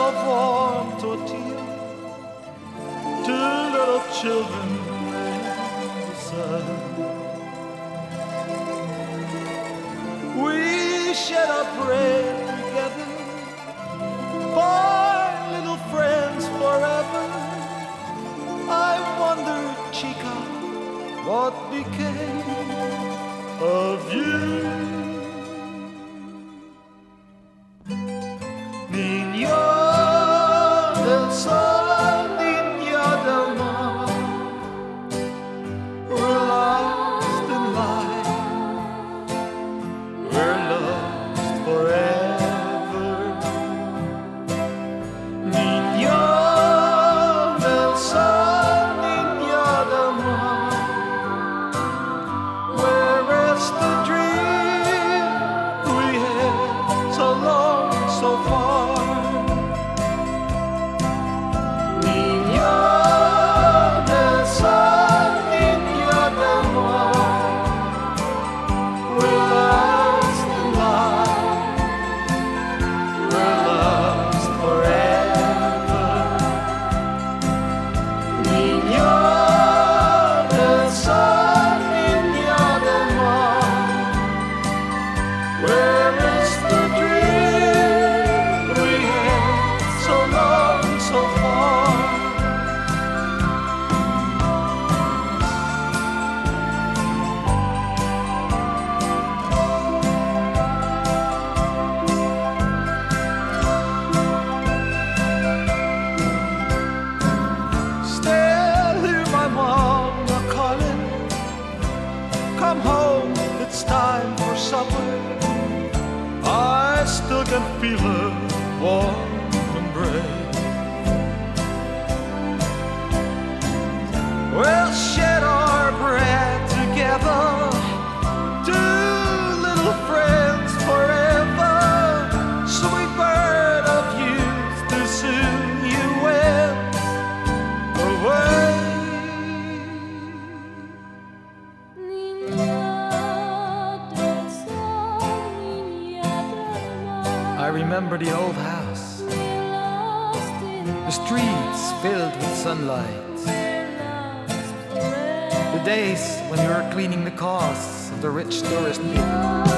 of warm tortilla. Two little children in the sun. We shed our bread together. Four little friends forever. I wonder, chica, what became of you? I still can feel her warm embrace. Remember the old house, the streets filled with sunlight, the days when we were cleaning the costs of the rich tourist people.